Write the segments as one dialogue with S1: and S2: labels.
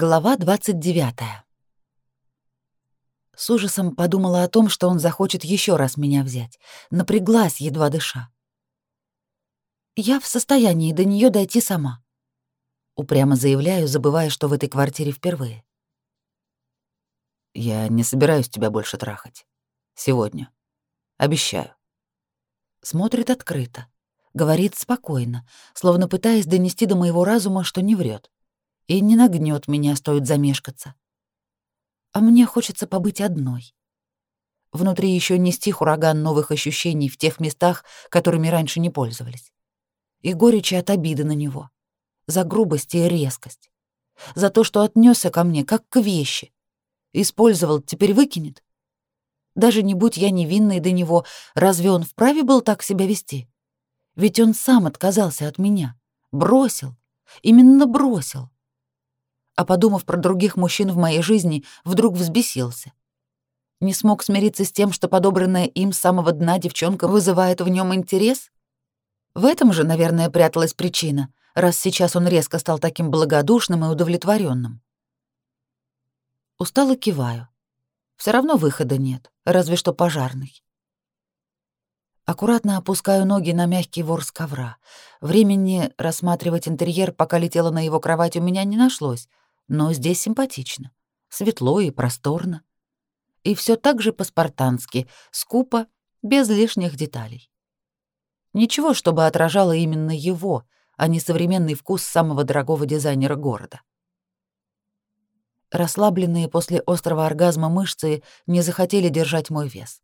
S1: Глава 29. С ужасом подумала о том, что он захочет еще раз меня взять. Напряглась, едва дыша. Я в состоянии до нее дойти сама. Упрямо заявляю, забывая, что в этой квартире впервые.
S2: Я не собираюсь тебя больше трахать. Сегодня. Обещаю.
S1: Смотрит открыто. Говорит спокойно, словно пытаясь донести до моего разума, что не врет и не нагнет меня, стоит замешкаться. А мне хочется побыть одной. Внутри еще не стих ураган новых ощущений в тех местах, которыми раньше не пользовались. И горечи от обиды на него. За грубость и резкость. За то, что отнесся ко мне, как к вещи. Использовал, теперь выкинет. Даже не будь я невинной до него, разве он вправе был так себя вести? Ведь он сам отказался от меня. Бросил. Именно бросил а подумав про других мужчин в моей жизни, вдруг взбесился. Не смог смириться с тем, что подобранная им с самого дна девчонка вызывает в нем интерес? В этом же, наверное, пряталась причина, раз сейчас он резко стал таким благодушным и удовлетворенным. Устало киваю. Все равно выхода нет, разве что пожарный. Аккуратно опускаю ноги на мягкий ворс ковра. Времени рассматривать интерьер, пока летела на его кровать, у меня не нашлось, но здесь симпатично, светло и просторно. И все так же по-спартански, скупо, без лишних деталей. Ничего, чтобы отражало именно его, а не современный вкус самого дорогого дизайнера города. Расслабленные после острого оргазма мышцы не захотели держать мой вес.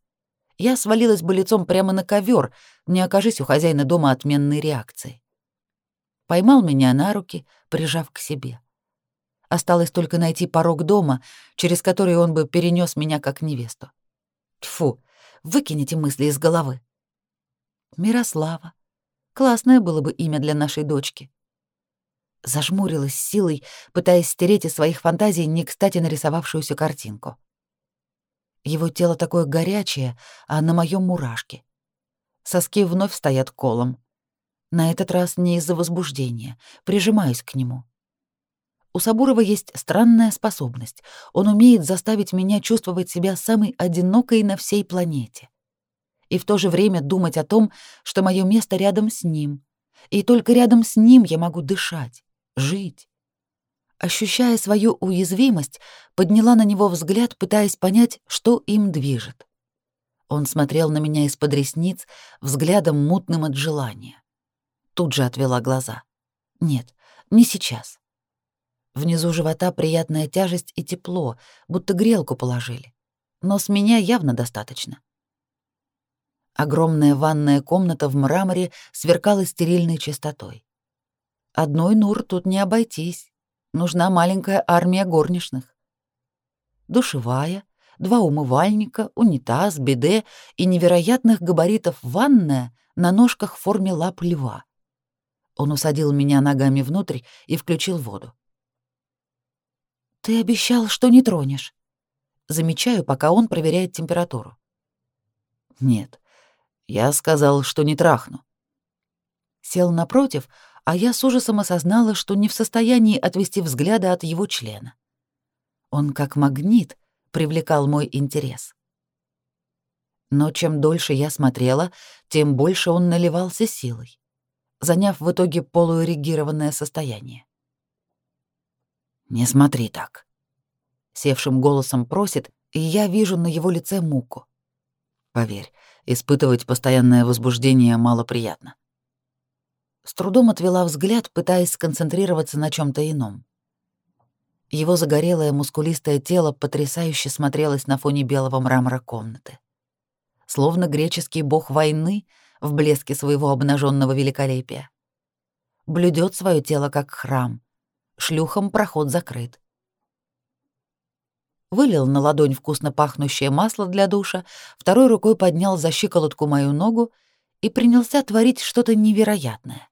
S1: Я свалилась бы лицом прямо на ковер, не окажись у хозяина дома отменной реакции. Поймал меня на руки, прижав к себе. Осталось только найти порог дома, через который он бы перенес меня как невесту. Тьфу, выкинете мысли из головы. Мирослава. Классное было бы имя для нашей дочки. Зажмурилась силой, пытаясь стереть из своих фантазий не кстати нарисовавшуюся картинку. Его тело такое горячее, а на моем мурашки. Соски вновь стоят колом. На этот раз не из-за возбуждения. Прижимаюсь к нему. У Сабурова есть странная способность. Он умеет заставить меня чувствовать себя самой одинокой на всей планете. И в то же время думать о том, что мое место рядом с ним. И только рядом с ним я могу дышать, жить. Ощущая свою уязвимость, подняла на него взгляд, пытаясь понять, что им движет. Он смотрел на меня из-под ресниц, взглядом мутным от желания. Тут же отвела глаза. Нет, не сейчас. Внизу живота приятная тяжесть и тепло, будто грелку положили. Но с меня явно достаточно. Огромная ванная комната в мраморе сверкала стерильной чистотой. Одной Нур тут не обойтись. Нужна маленькая армия горничных. Душевая, два умывальника, унитаз, биде и невероятных габаритов ванная на ножках в форме лап льва. Он усадил меня ногами внутрь и включил воду. «Ты обещал, что не тронешь». Замечаю, пока он проверяет температуру.
S2: «Нет, я сказал, что не трахну».
S1: Сел напротив, а я с ужасом осознала, что не в состоянии отвести взгляда от его члена. Он как магнит привлекал мой интерес. Но чем дольше я смотрела, тем больше он наливался силой, заняв в итоге полуэрегированное состояние.
S2: «Не смотри так», — севшим голосом просит,
S1: и я вижу на его лице муку.
S2: «Поверь, испытывать постоянное возбуждение малоприятно».
S1: С трудом отвела взгляд, пытаясь сконцентрироваться на чем то ином. Его загорелое мускулистое тело потрясающе смотрелось на фоне белого мрамора комнаты. Словно греческий бог войны в блеске своего обнаженного великолепия. Блюдет свое тело как храм, шлюхам проход закрыт. Вылил на ладонь вкусно пахнущее масло для душа, второй рукой поднял за щиколотку мою ногу и принялся творить что-то невероятное.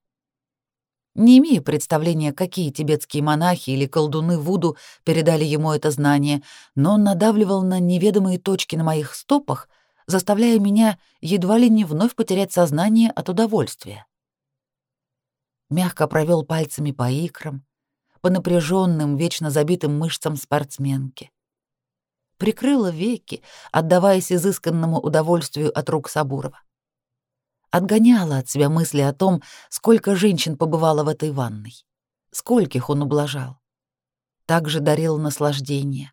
S1: Не имею представления, какие тибетские монахи или колдуны Вуду передали ему это знание, но он надавливал на неведомые точки на моих стопах, заставляя меня едва ли не вновь потерять сознание от удовольствия. Мягко провел пальцами по икрам, по напряженным, вечно забитым мышцам спортсменки. Прикрыла веки, отдаваясь изысканному удовольствию от рук Сабурова. Отгоняла от себя мысли о том, сколько женщин побывало в этой ванной, скольких он ублажал. Также дарил наслаждение.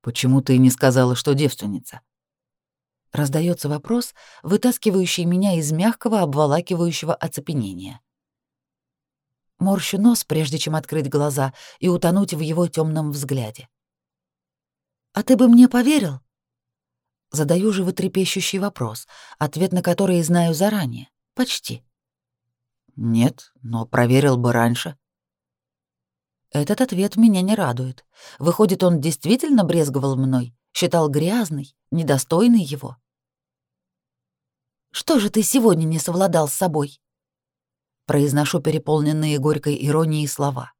S2: «Почему ты не сказала, что девственница?»
S1: Раздается вопрос, вытаскивающий меня из мягкого, обволакивающего оцепенения. Морщу нос, прежде чем открыть глаза и утонуть в его темном взгляде. «А ты бы мне поверил?» Задаю животрепещущий вопрос, ответ на который знаю заранее. Почти.
S2: «Нет, но проверил бы раньше».
S1: Этот ответ меня не радует. Выходит, он действительно брезговал мной, считал грязной, недостойной его. «Что же ты сегодня не совладал с собой?» Произношу переполненные горькой иронией слова.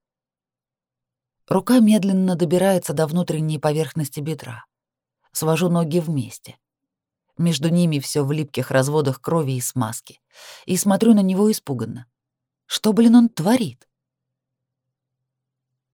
S1: Рука медленно добирается до внутренней поверхности бедра. Свожу ноги вместе. Между ними все в липких разводах крови и смазки. И смотрю на него испуганно. Что, блин, он творит?